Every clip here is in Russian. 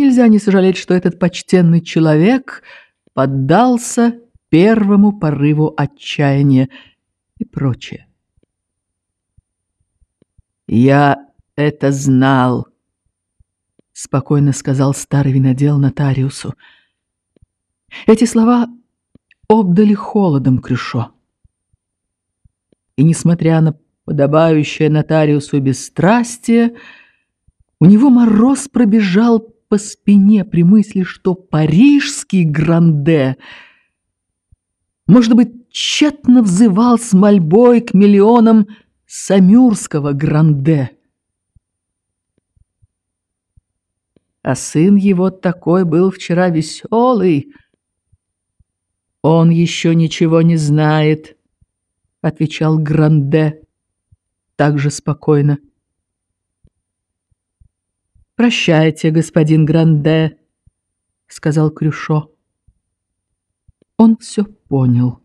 Нельзя не сожалеть, что этот почтенный человек поддался первому порыву отчаяния и прочее. «Я это знал», — спокойно сказал старый винодел нотариусу. Эти слова обдали холодом Крюшо. И, несмотря на подобающее нотариусу бесстрастие, у него мороз пробежал по спине при мысли, что парижский Гранде, может быть, тщетно взывал с мольбой к миллионам самюрского Гранде. А сын его такой был вчера веселый. Он еще ничего не знает, — отвечал Гранде так же спокойно. «Прощайте, господин Гранде», — сказал Крюшо. Он все понял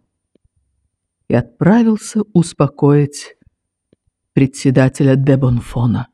и отправился успокоить председателя Дебонфона.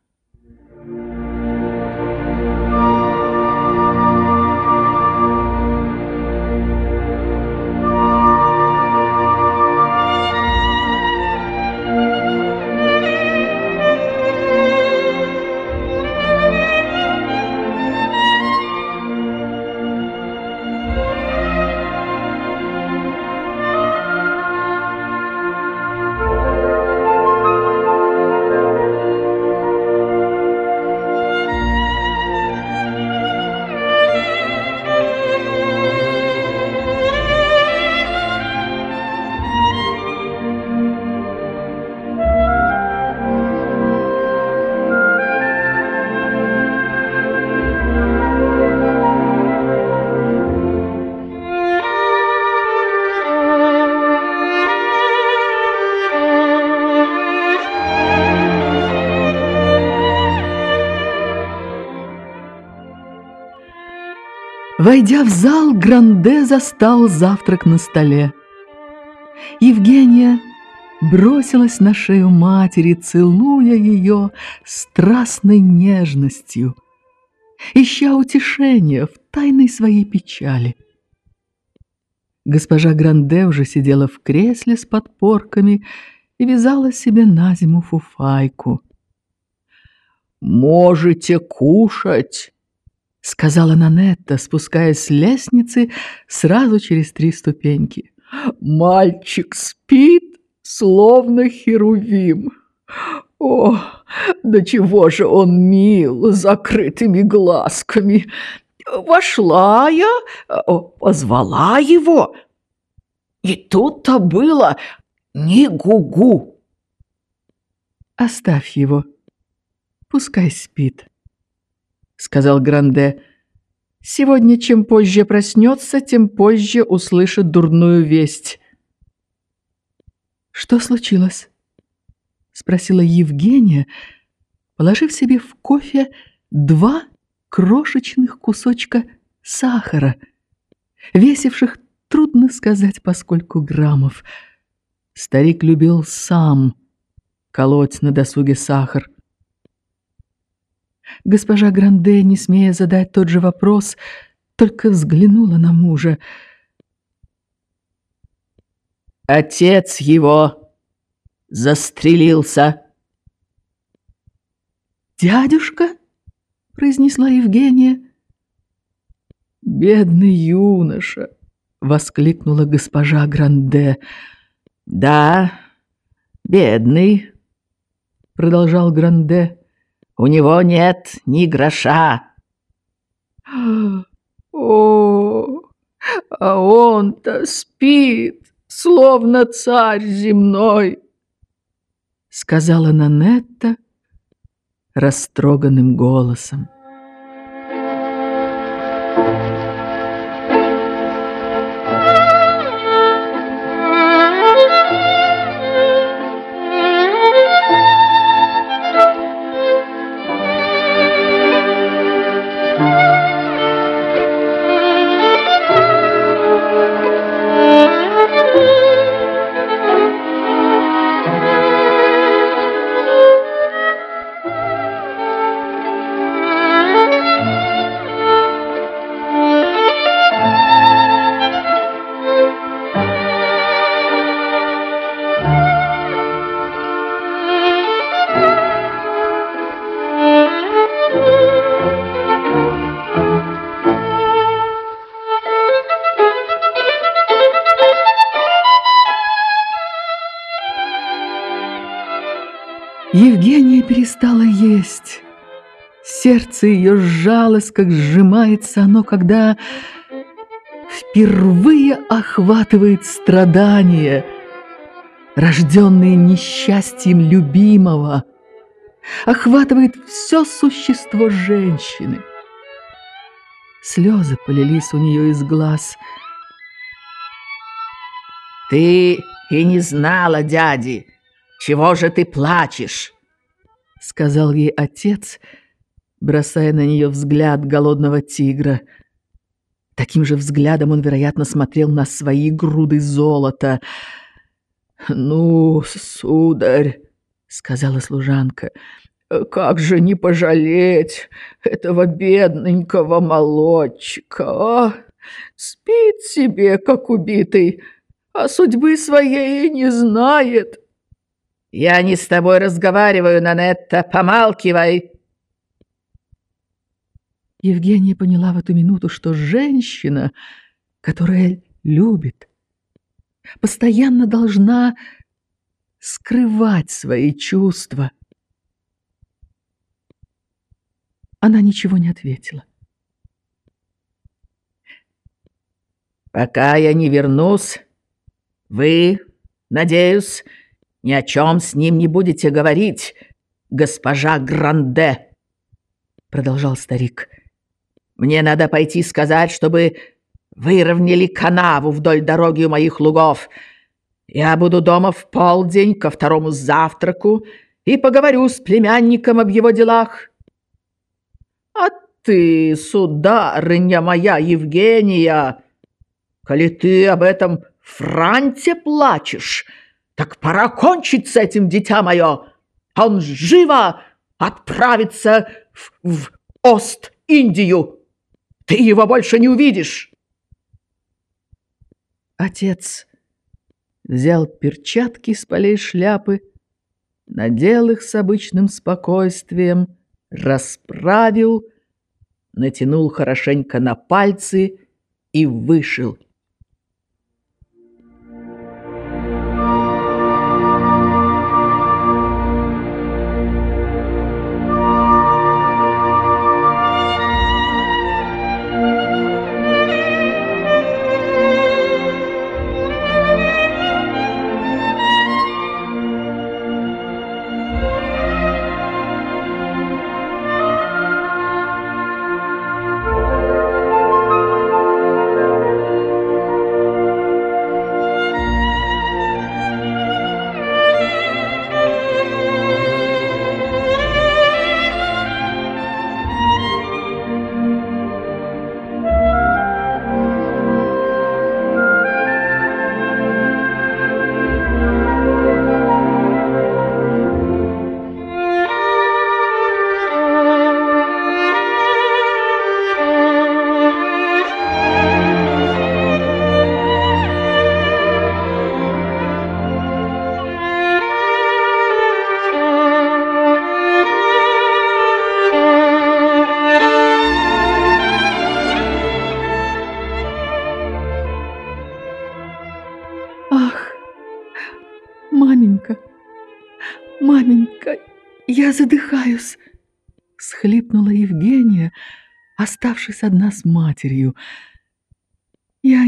Войдя в зал, Гранде застал завтрак на столе. Евгения бросилась на шею матери, целуя ее страстной нежностью, ища утешения в тайной своей печали. Госпожа Гранде уже сидела в кресле с подпорками и вязала себе на зиму фуфайку. «Можете кушать!» — сказала Нанетта, спускаясь с лестницы сразу через три ступеньки. «Мальчик спит, словно херувим. О, да чего же он мил, закрытыми глазками! Вошла я, позвала его, и тут-то было не гугу. Оставь его, пускай спит» сказал Гранде. Сегодня чем позже проснется, тем позже услышит дурную весть. Что случилось? Спросила Евгения, положив себе в кофе два крошечных кусочка сахара, весивших, трудно сказать, поскольку граммов. Старик любил сам колоть на досуге сахар. Госпожа Гранде, не смея задать тот же вопрос, только взглянула на мужа. «Отец его застрелился!» «Дядюшка?» — произнесла Евгения. «Бедный юноша!» — воскликнула госпожа Гранде. «Да, бедный!» — продолжал Гранде. У него нет ни гроша. О, а он-то спит, словно царь земной, сказала Нанетта растроганным голосом. Сердце ее сжалось, как сжимается оно, когда впервые охватывает страдание, рожденное несчастьем любимого, охватывает все существо женщины. Слезы полились у нее из глаз. «Ты и не знала, дяди, чего же ты плачешь?» Сказал ей отец, бросая на нее взгляд голодного тигра. Таким же взглядом он, вероятно, смотрел на свои груды золота. «Ну, сударь», — сказала служанка, — «как же не пожалеть этого бедненького молодчика, а? Спит себе, как убитый, а судьбы своей не знает». «Я не с тобой разговариваю, Нанетта, помалкивай!» Евгения поняла в эту минуту, что женщина, которая любит, постоянно должна скрывать свои чувства. Она ничего не ответила. «Пока я не вернусь, вы, надеюсь, ни о чем с ним не будете говорить, госпожа Гранде», — продолжал старик. «Мне надо пойти сказать, чтобы выровняли канаву вдоль дороги у моих лугов. Я буду дома в полдень ко второму завтраку и поговорю с племянником об его делах». «А ты, сударыня моя Евгения, коли ты об этом Франте плачешь, так пора кончить с этим, дитя мое. Он живо отправится в, в Ост-Индию. Ты его больше не увидишь. Отец взял перчатки с полей шляпы, надел их с обычным спокойствием, расправил, натянул хорошенько на пальцы и вышел. Оставшись одна с матерью. «Я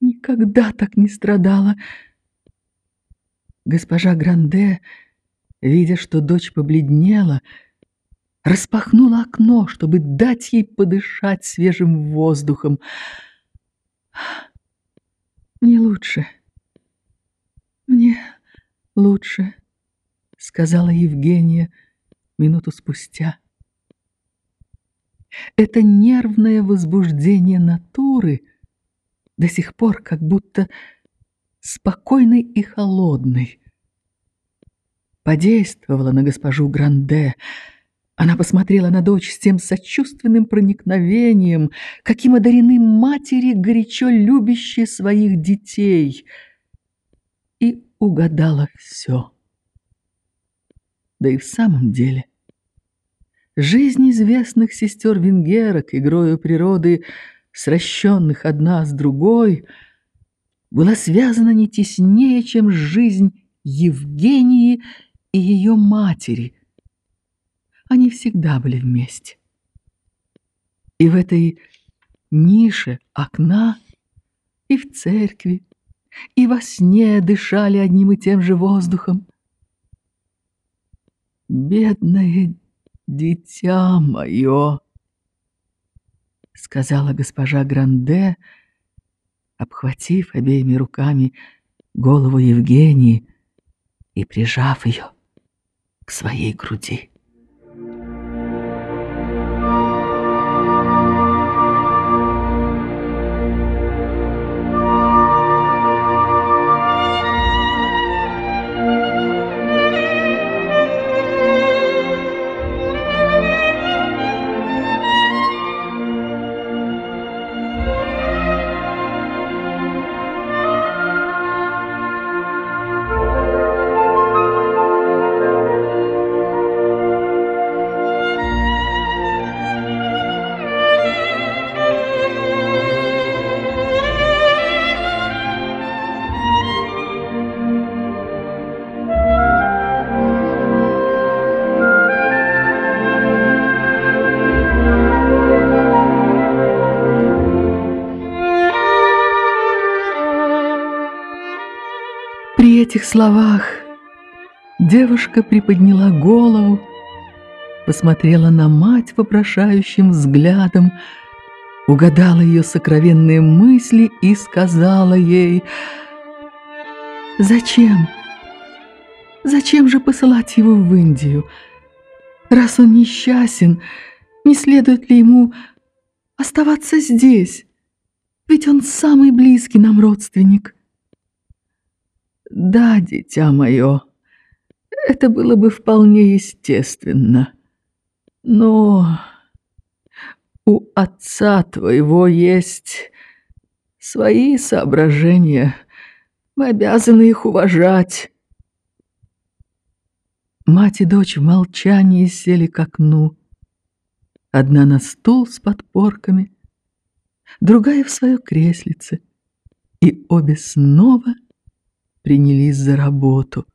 никогда так не страдала!» Госпожа Гранде, видя, что дочь побледнела, распахнула окно, чтобы дать ей подышать свежим воздухом. «Мне лучше. Мне лучше», — сказала Евгения, — минуту спустя. Это нервное возбуждение натуры до сих пор как будто спокойный и холодный. Подействовала на госпожу Гранде. Она посмотрела на дочь с тем сочувственным проникновением, каким одарены матери, горячо любящие своих детей, и угадала все. Да и в самом деле, жизнь известных сестер-венгерок, игрою природы, сращенных одна с другой, была связана не теснее, чем жизнь Евгении и ее матери. они всегда были вместе. И в этой нише окна, и в церкви, и во сне дышали одним и тем же воздухом. «Бедное дитя мое!» — сказала госпожа Гранде, обхватив обеими руками голову Евгении и прижав ее к своей груди. При этих словах девушка приподняла голову, посмотрела на мать вопрошающим взглядом, угадала ее сокровенные мысли и сказала ей, «Зачем? Зачем же посылать его в Индию? Раз он несчастен, не следует ли ему оставаться здесь? Ведь он самый близкий нам родственник». Да, дитя мое, это было бы вполне естественно. Но у отца твоего есть свои соображения. Мы обязаны их уважать. Мать и дочь в молчании сели к окну. Одна на стул с подпорками, другая в свое креслице. И обе снова принялись за работу.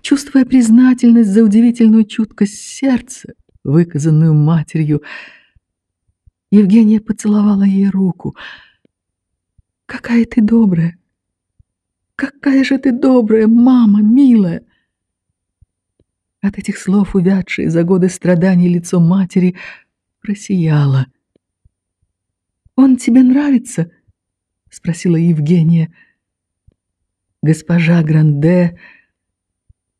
Чувствуя признательность за удивительную чуткость сердца, выказанную матерью, Евгения поцеловала ей руку. «Какая ты добрая! Какая же ты добрая, мама, милая!» От этих слов увядшее за годы страданий лицо матери просияло. «Он тебе нравится?» — спросила Евгения. Госпожа Гранде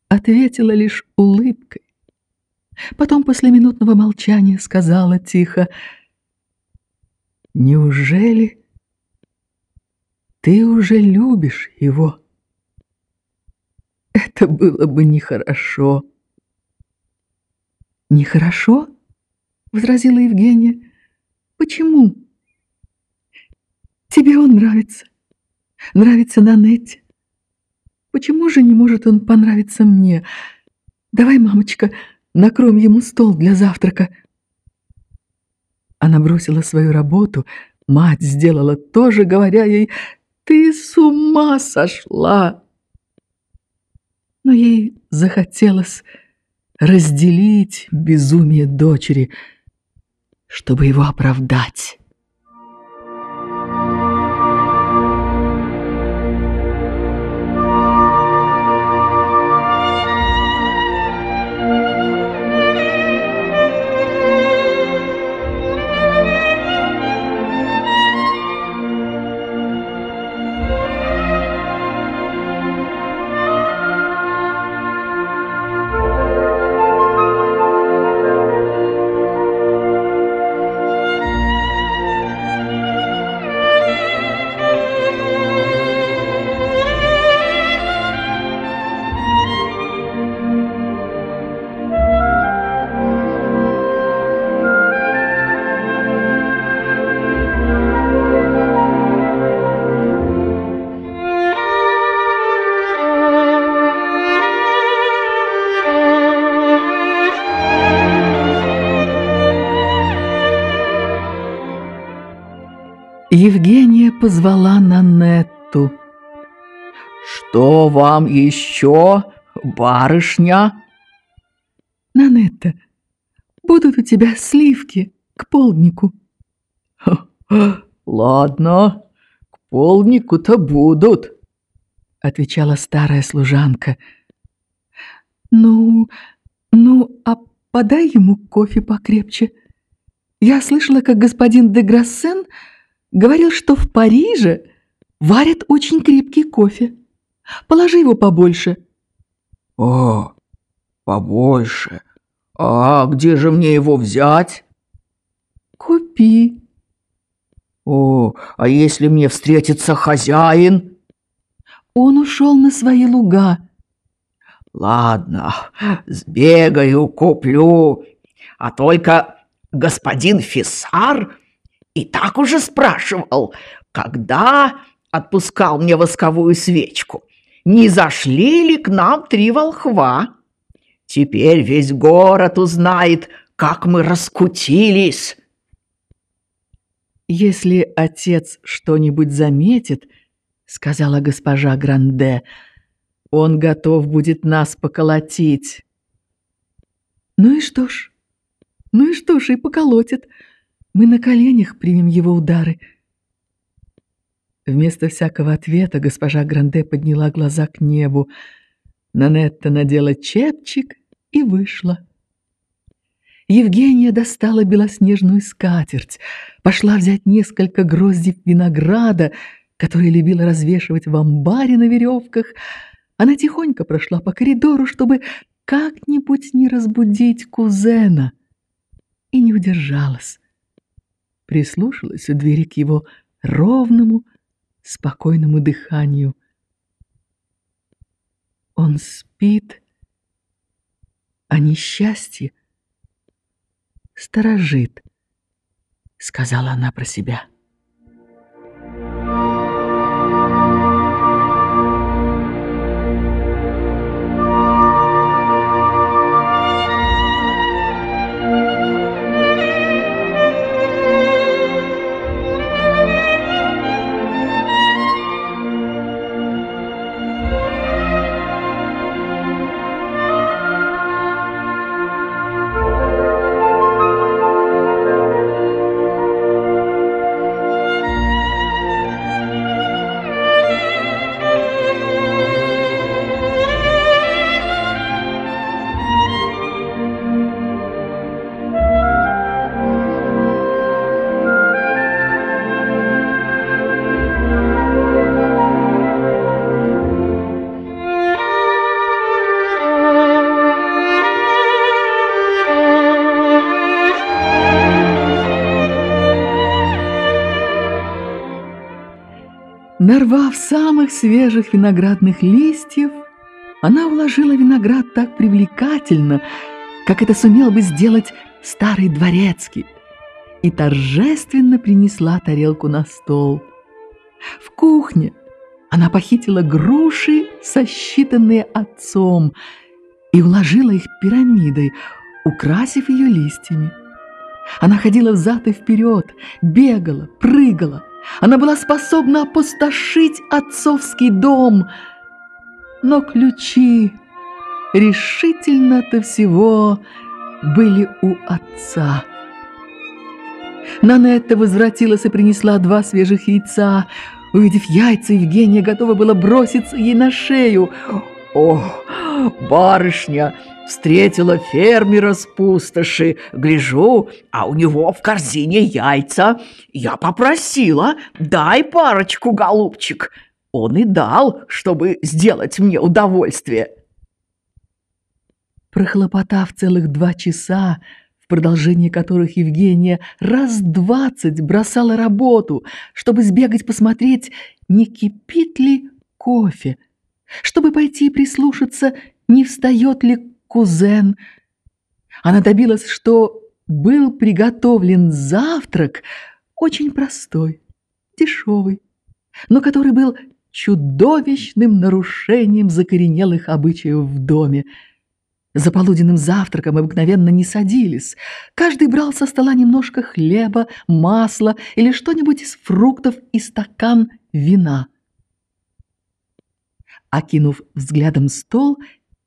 ответила лишь улыбкой. Потом после минутного молчания сказала тихо, «Неужели ты уже любишь его?» Это было бы нехорошо. «Нехорошо?» — возразила Евгения. «Почему?» «Тебе он нравится. Нравится Нанетте. Почему же не может он понравиться мне? Давай, мамочка, накроем ему стол для завтрака. Она бросила свою работу, мать сделала то же, говоря ей, «Ты с ума сошла!» Но ей захотелось разделить безумие дочери, чтобы его оправдать. Евгения позвала Нанетту. «Что вам еще, барышня?» Нанетта, будут у тебя сливки к полднику. Ладно, к полднику-то будут, отвечала старая служанка. Ну, ну, а подай ему кофе покрепче. Я слышала, как господин де Грассен говорил, что в Париже варят очень крепкий кофе. Положи его побольше. О, побольше. А где же мне его взять? Купи. О, а если мне встретится хозяин? Он ушел на свои луга. Ладно, сбегаю, куплю. А только господин Фисар и так уже спрашивал, когда отпускал мне восковую свечку, не зашли ли к нам три волхва. Теперь весь город узнает, как мы раскутились. Если отец что-нибудь заметит, сказала госпожа Гранде, он готов будет нас поколотить. Ну и что ж? Ну и что ж, и поколотит. Мы на коленях примем его удары. Вместо всякого ответа госпожа Гранде подняла глаза к небу. Нанетта надела чепчик и вышла. Евгения достала белоснежную скатерть, пошла взять несколько гроздей винограда, которые любила развешивать в амбаре на веревках. Она тихонько прошла по коридору, чтобы как-нибудь не разбудить кузена, и не удержалась. Прислушалась у двери к его ровному, спокойному дыханию. Он спит, а несчастье сторожит, сказала она про себя. Свежих виноградных листьев, она уложила виноград так привлекательно, как это сумел бы сделать старый дворецкий, и торжественно принесла тарелку на стол. В кухне она похитила груши, сосчитанные отцом, и уложила их пирамидой, украсив ее листьями. Она ходила взад и вперед, бегала, прыгала, она была способна опустошить отцовский дом, но ключи решительно-то всего были у отца. Нанетта возвратилась и принесла два свежих яйца. Увидев яйца, Евгения готова была броситься ей на шею. «О, барышня!» Встретила фермера с пустоши, гляжу, а у него в корзине яйца. Я попросила, дай парочку, голубчик. Он и дал, чтобы сделать мне удовольствие. Прохлопотав целых два часа, в продолжении которых Евгения раз двадцать бросала работу, чтобы сбегать посмотреть, не кипит ли кофе, чтобы пойти прислушаться, не встает ли кузен. Она добилась, что был приготовлен завтрак, очень простой, дешевый, но который был чудовищным нарушением закоренелых обычаев в доме. За полуденным завтраком обыкновенно не садились. Каждый брал со стола немножко хлеба, масла или что-нибудь из фруктов и стакан вина. Окинув взглядом стол,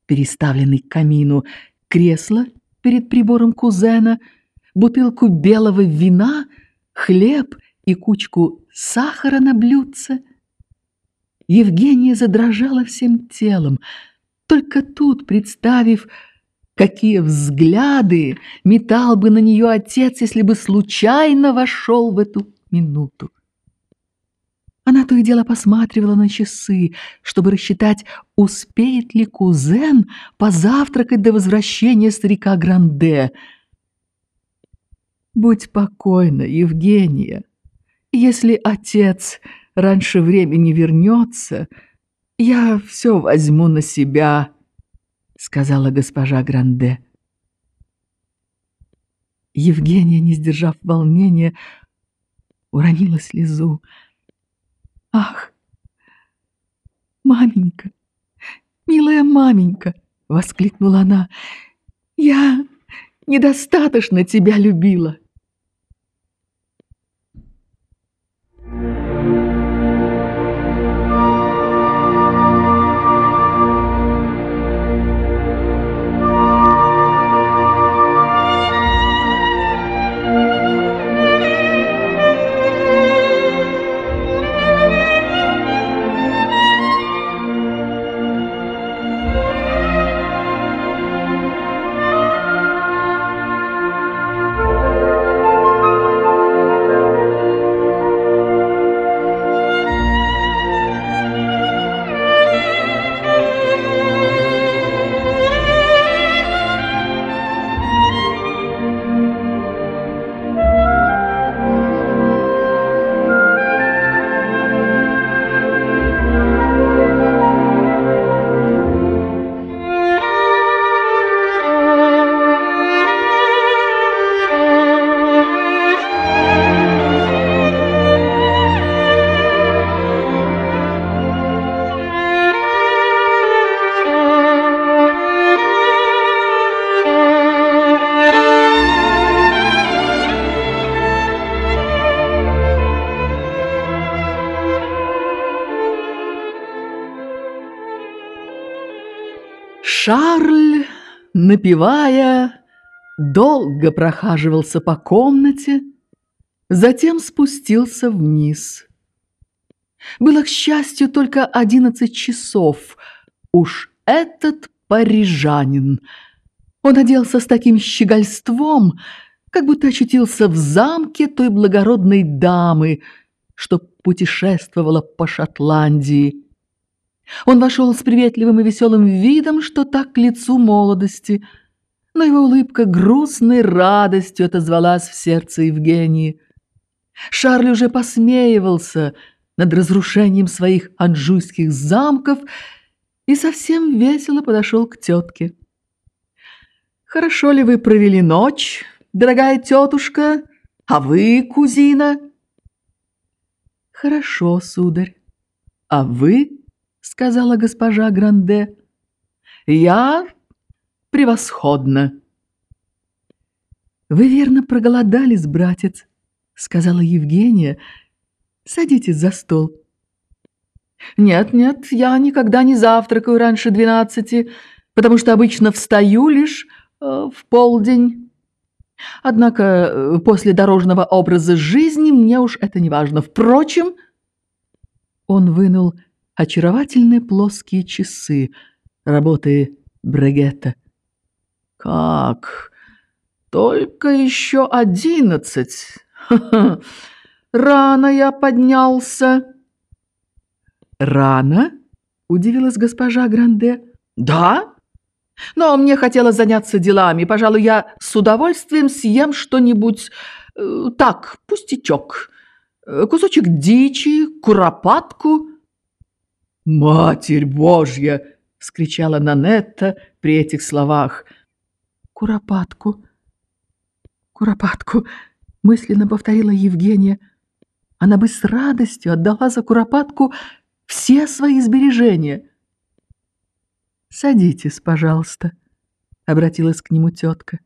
переставленный к камину, кресло перед прибором кузена, бутылку белого вина, хлеб и кучку сахара на блюдце. Евгения задрожала всем телом, только тут, представив, какие взгляды метал бы на нее отец, если бы случайно вошел в эту минуту. Она то и дело посматривала на часы, чтобы рассчитать, успеет ли кузен позавтракать до возвращения старика Гранде. «Будь покойна, Евгения. Если отец раньше времени вернется, я все возьму на себя», — сказала госпожа Гранде. Евгения, не сдержав волнения, уронила слезу. «Ах, маменька, милая маменька!» — воскликнула она. «Я недостаточно тебя любила!» Шарль, напевая, долго прохаживался по комнате, затем спустился вниз. Было, к счастью, только одиннадцать часов. Уж этот парижанин! Он оделся с таким щегольством, как будто очутился в замке той благородной дамы, что путешествовала по Шотландии. Он вошел с приветливым и веселым видом, что так к лицу молодости, но его улыбка грустной радостью отозвалась в сердце Евгении. Шарль уже посмеивался над разрушением своих анжуйских замков и совсем весело подошел к тетке. «Хорошо ли вы провели ночь, дорогая тетушка? А вы, кузина?» «Хорошо, сударь. А вы?» Сказала госпожа Гранде. «Я превосходно!» «Вы верно проголодались, братец», — сказала Евгения. «Садитесь за стол». «Нет, нет, я никогда не завтракаю раньше двенадцати, потому что обычно встаю лишь э, в полдень. Однако э, после дорожного образа жизни мне уж это не важно. Впрочем...» Он вынул очаровательные плоские часы работы Брегета. «Как? Только еще одиннадцать? Рано я поднялся!» «Рано?» — удивилась госпожа Гранде. «Да? Но мне хотелось заняться делами. Пожалуй, я с удовольствием съем что-нибудь... Э, так, пустячок. Э, кусочек дичи, куропатку...» «Матерь Божья!» — вскричала Нанетта при этих словах. «Куропатку! Куропатку!» — мысленно повторила Евгения. Она бы с радостью отдала за Куропатку все свои сбережения. «Садитесь, пожалуйста», — обратилась к нему тетка.